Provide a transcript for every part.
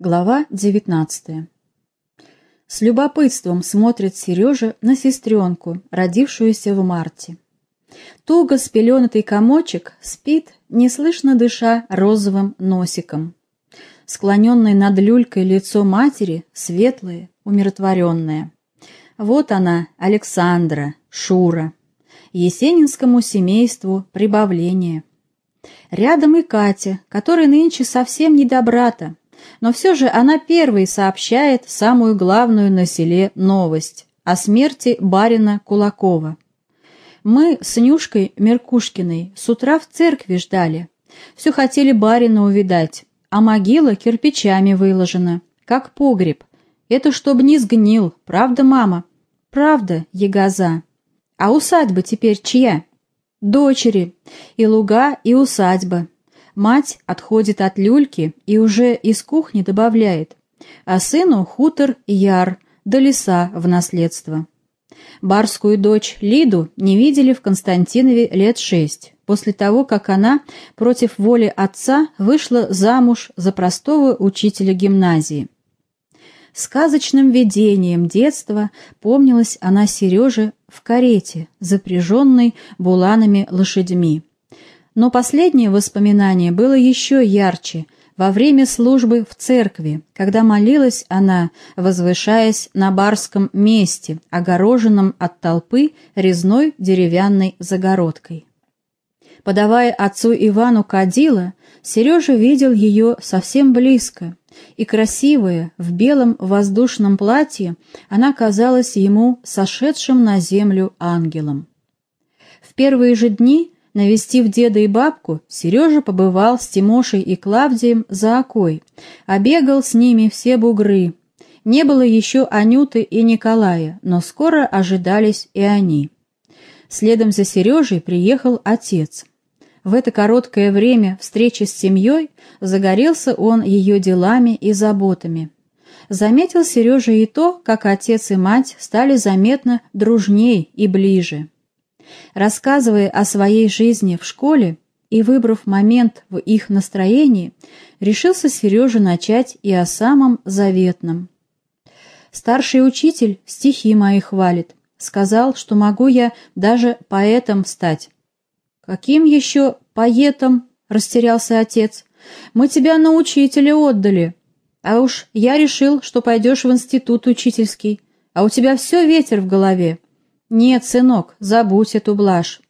Глава 19 С любопытством смотрит Сережа на сестренку, родившуюся в марте. Туго спеленатый комочек спит, неслышно дыша розовым носиком. Склоненное над люлькой лицо матери светлое, умиротворенное. Вот она, Александра, Шура. Есенинскому семейству прибавление. Рядом и Катя, которая нынче совсем не добрата, но все же она первой сообщает самую главную на селе новость о смерти барина Кулакова. Мы с Нюшкой Меркушкиной с утра в церкви ждали. Все хотели барина увидать, а могила кирпичами выложена, как погреб. Это чтоб не сгнил, правда, мама? Правда, ягоза. А усадьба теперь чья? Дочери. И луга, и усадьба. Мать отходит от люльки и уже из кухни добавляет, а сыну хутор яр, да леса в наследство. Барскую дочь Лиду не видели в Константинове лет шесть, после того, как она против воли отца вышла замуж за простого учителя гимназии. Сказочным видением детства помнилась она Сереже в карете, запряженной буланами лошадьми. Но последнее воспоминание было еще ярче во время службы в церкви, когда молилась она, возвышаясь на барском месте, огороженном от толпы резной деревянной загородкой. Подавая отцу Ивану кадила, Сережа видел ее совсем близко, и красивая, в белом воздушном платье, она казалась ему сошедшим на землю ангелом. В первые же дни Навестив деда и бабку, Сережа побывал с Тимошей и Клавдием за окой, обегал с ними все бугры. Не было еще Анюты и Николая, но скоро ожидались и они. Следом за Сережей приехал отец. В это короткое время встречи с семьей загорелся он ее делами и заботами. Заметил Сережа и то, как отец и мать стали заметно дружней и ближе. Рассказывая о своей жизни в школе и выбрав момент в их настроении, решился Сережа начать и о самом заветном. Старший учитель стихи мои хвалит, сказал, что могу я даже поэтом стать. «Каким еще поэтом?» — растерялся отец. «Мы тебя на учителя отдали, а уж я решил, что пойдешь в институт учительский, а у тебя все ветер в голове». «Нет, сынок, забудь эту блажь.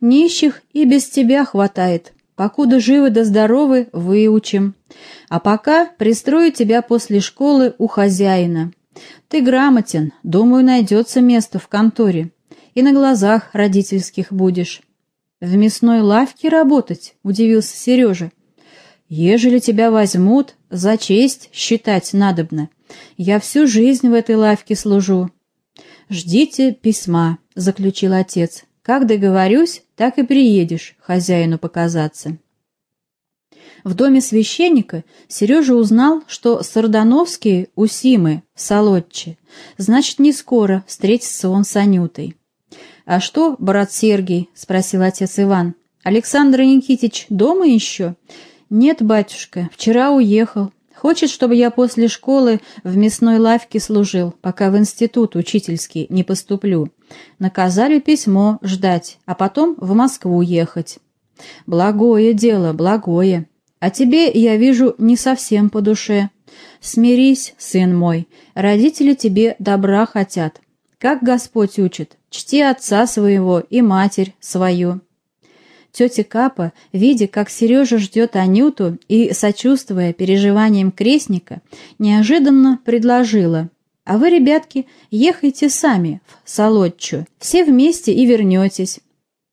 Нищих и без тебя хватает. Покуда живы да здоровы, выучим. А пока пристрою тебя после школы у хозяина. Ты грамотен, думаю, найдется место в конторе. И на глазах родительских будешь». «В мясной лавке работать?» — удивился Сережа. «Ежели тебя возьмут, за честь считать надобно. Я всю жизнь в этой лавке служу, «Ждите письма», — заключил отец. «Как договорюсь, так и приедешь хозяину показаться». В доме священника Сережа узнал, что Сардановские у Симы в Солодче, значит, не скоро встретится он с Анютой. «А что, брат Сергий?» — спросил отец Иван. «Александр Никитич дома еще?» «Нет, батюшка, вчера уехал. Хочет, чтобы я после школы в мясной лавке служил, пока в институт учительский не поступлю. Наказали письмо ждать, а потом в Москву ехать. Благое дело, благое. А тебе, я вижу, не совсем по душе. Смирись, сын мой, родители тебе добра хотят. Как Господь учит, чти отца своего и матерь свою. Тетя Капа, видя, как Сережа ждет Анюту и, сочувствуя переживаниям крестника, неожиданно предложила. «А вы, ребятки, ехайте сами в Солодчу, все вместе и вернетесь».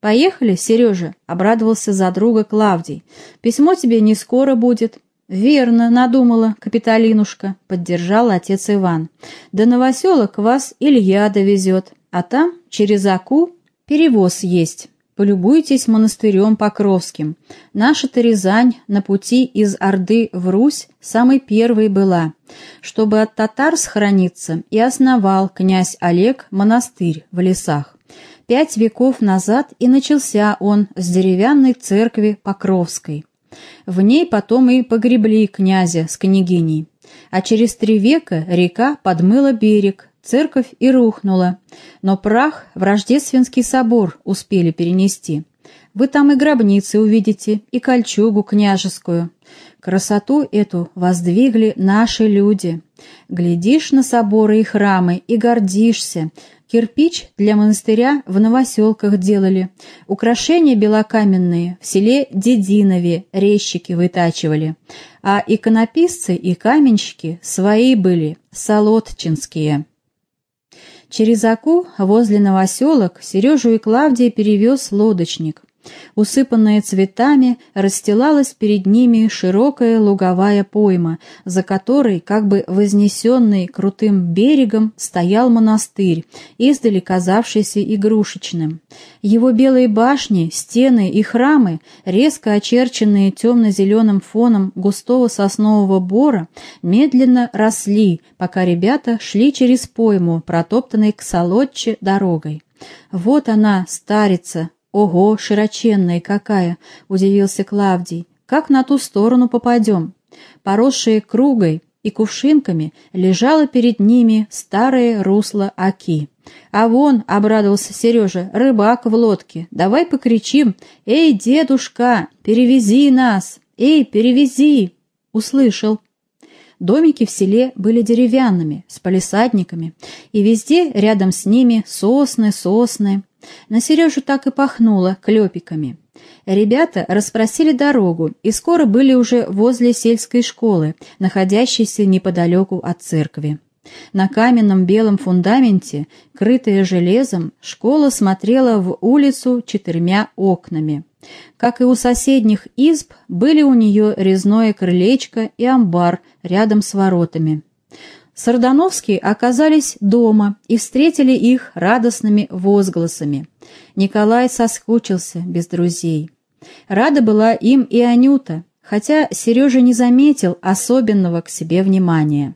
«Поехали, Сережа», — обрадовался за друга Клавдий. «Письмо тебе не скоро будет». «Верно, надумала, капиталинушка», — поддержал отец Иван. «До новоселок вас Илья довезет, а там, через Аку, перевоз есть». Полюбуйтесь монастырем Покровским. Наша-то Рязань на пути из Орды в Русь самой первой была. Чтобы от татар сохраниться, и основал князь Олег монастырь в лесах. Пять веков назад и начался он с деревянной церкви Покровской. В ней потом и погребли князя с княгиней. А через три века река подмыла берег, церковь и рухнула, но прах в Рождественский собор успели перенести. Вы там и гробницы увидите, и кольчугу княжескую. Красоту эту воздвигли наши люди. Глядишь на соборы и храмы и гордишься. Кирпич для монастыря в новоселках делали. Украшения белокаменные в селе Дединове резчики вытачивали. А иконописцы и каменщики свои были, солодчинские. Через Аку возле новоселок Сережу и Клавдия перевез лодочник. Усыпанная цветами, расстилалась перед ними широкая луговая пойма, за которой, как бы вознесенный крутым берегом, стоял монастырь, издали казавшийся игрушечным. Его белые башни, стены и храмы, резко очерченные темно-зеленым фоном густого соснового бора, медленно росли, пока ребята шли через пойму, протоптанной к Солодче дорогой. Вот она, старица, «Ого, широченная какая!» — удивился Клавдий. «Как на ту сторону попадем?» Поросшие кругой и кувшинками лежало перед ними старое русло Аки. «А вон», — обрадовался Сережа, — «рыбак в лодке. Давай покричим. Эй, дедушка, перевези нас! Эй, перевези!» Услышал. Домики в селе были деревянными, с палисадниками, и везде рядом с ними сосны, сосны. На Сережу так и пахнуло клепиками. Ребята расспросили дорогу и скоро были уже возле сельской школы, находящейся неподалеку от церкви. На каменном белом фундаменте, крытая железом, школа смотрела в улицу четырьмя окнами. Как и у соседних изб, были у нее резное крылечко и амбар рядом с воротами. Сардановские оказались дома и встретили их радостными возгласами. Николай соскучился без друзей. Рада была им и Анюта, хотя Сережа не заметил особенного к себе внимания.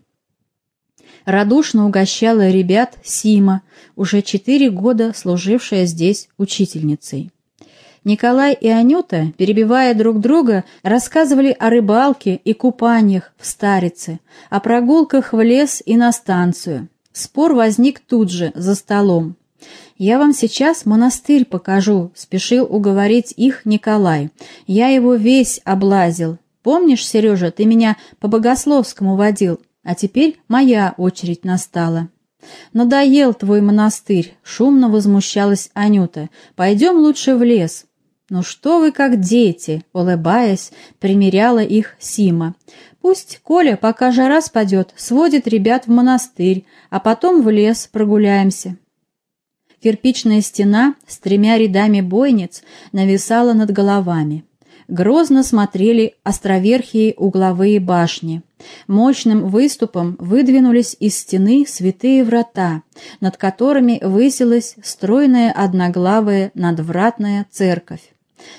Радушно угощала ребят Сима, уже четыре года служившая здесь учительницей. Николай и Анюта, перебивая друг друга, рассказывали о рыбалке и купаниях в Старице, о прогулках в лес и на станцию. Спор возник тут же, за столом. «Я вам сейчас монастырь покажу», — спешил уговорить их Николай. «Я его весь облазил. Помнишь, Сережа, ты меня по богословскому водил, а теперь моя очередь настала». «Надоел твой монастырь», — шумно возмущалась Анюта. «Пойдем лучше в лес». «Ну что вы как дети!» — улыбаясь, примеряла их Сима. «Пусть Коля, пока жара спадет, сводит ребят в монастырь, а потом в лес прогуляемся». Кирпичная стена с тремя рядами бойниц нависала над головами. Грозно смотрели островерхие угловые башни. Мощным выступом выдвинулись из стены святые врата, над которыми высилась стройная одноглавая надвратная церковь.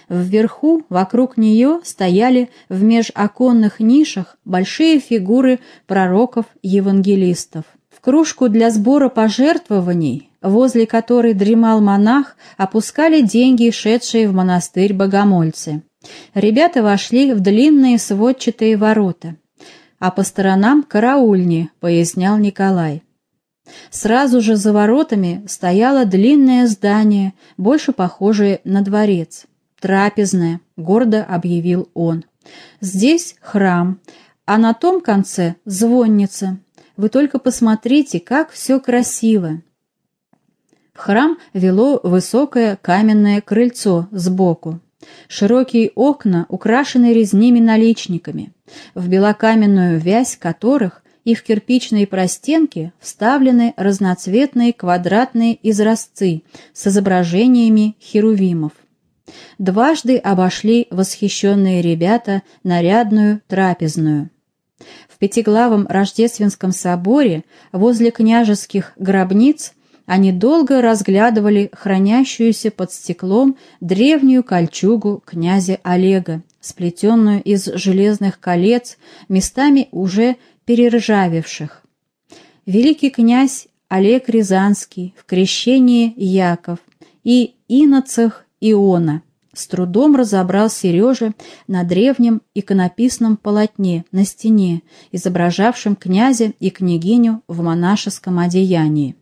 Вверху, вокруг нее, стояли в межоконных нишах большие фигуры пророков-евангелистов. В кружку для сбора пожертвований, возле которой дремал монах, опускали деньги, шедшие в монастырь богомольцы. Ребята вошли в длинные сводчатые ворота. «А по сторонам караульни», — пояснял Николай. Сразу же за воротами стояло длинное здание, больше похожее на дворец трапезная», — гордо объявил он. «Здесь храм, а на том конце звонница. Вы только посмотрите, как все красиво». В храм вело высокое каменное крыльцо сбоку. Широкие окна украшены резными наличниками, в белокаменную вязь которых и в кирпичные простенки вставлены разноцветные квадратные изразцы с изображениями херувимов. Дважды обошли восхищенные ребята нарядную трапезную. В пятиглавом Рождественском соборе возле княжеских гробниц они долго разглядывали хранящуюся под стеклом древнюю кольчугу князя Олега, сплетенную из железных колец, местами уже перержавевших. Великий князь Олег Рязанский в крещении Яков и иноцах Иона, с трудом разобрал Сережа на древнем иконописном полотне на стене, изображавшем князя и княгиню в монашеском одеянии.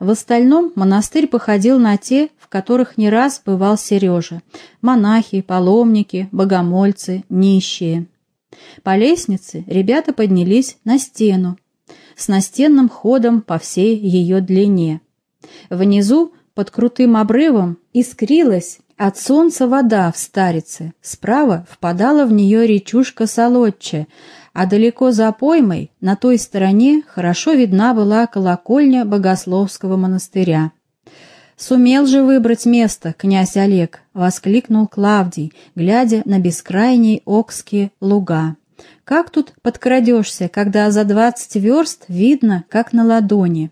В остальном монастырь походил на те, в которых не раз бывал Сережа – монахи, паломники, богомольцы, нищие. По лестнице ребята поднялись на стену, с настенным ходом по всей ее длине. Внизу, под крутым обрывом, искрилась от солнца вода в старице, справа впадала в нее речушка Солодче, а далеко за поймой, на той стороне, хорошо видна была колокольня Богословского монастыря. «Сумел же выбрать место, князь Олег!» — воскликнул Клавдий, глядя на бескрайние окские луга. «Как тут подкрадешься, когда за двадцать верст видно, как на ладони?»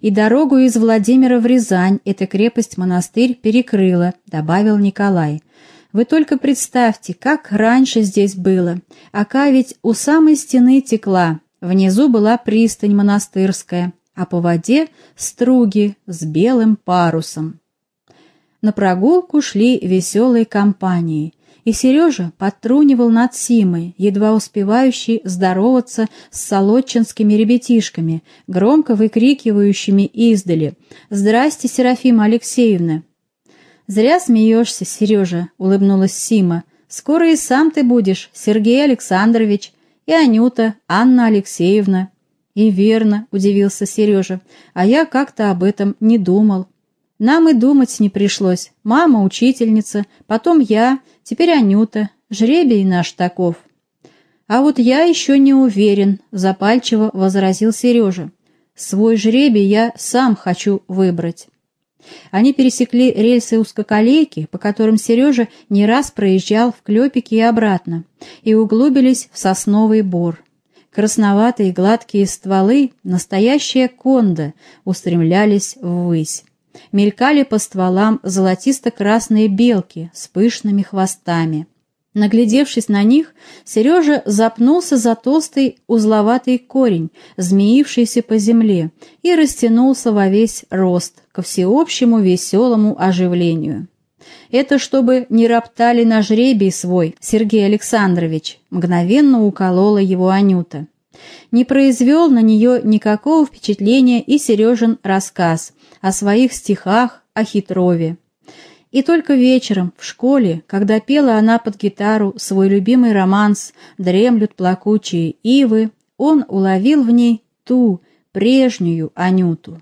И дорогу из Владимира в Рязань эта крепость-монастырь перекрыла, добавил Николай. Вы только представьте, как раньше здесь было. Ака ведь у самой стены текла. Внизу была пристань монастырская, а по воде струги с белым парусом. На прогулку шли веселые компании и Сережа подтрунивал над Симой, едва успевающий здороваться с солодчинскими ребятишками, громко выкрикивающими издали «Здрасте, Серафима Алексеевна!» «Зря смеешься, Сережа», — улыбнулась Сима. «Скоро и сам ты будешь, Сергей Александрович, и Анюта, Анна Алексеевна». «И верно», — удивился Сережа, — «а я как-то об этом не думал». Нам и думать не пришлось. Мама — учительница, потом я, теперь Анюта. Жребий наш таков. А вот я еще не уверен, — запальчиво возразил Сережа. Свой жребий я сам хочу выбрать. Они пересекли рельсы узкоколейки, по которым Сережа не раз проезжал в Клепике и обратно, и углубились в сосновый бор. Красноватые гладкие стволы, настоящая конда, устремлялись ввысь. Мелькали по стволам золотисто-красные белки с пышными хвостами. Наглядевшись на них, Сережа запнулся за толстый узловатый корень, змеившийся по земле, и растянулся во весь рост, ко всеобщему веселому оживлению. «Это чтобы не роптали на жребий свой, Сергей Александрович», мгновенно уколола его Анюта. Не произвел на нее никакого впечатления и Сережин рассказ о своих стихах о хитрове. И только вечером в школе, когда пела она под гитару свой любимый романс «Дремлют плакучие ивы», он уловил в ней ту, прежнюю Анюту.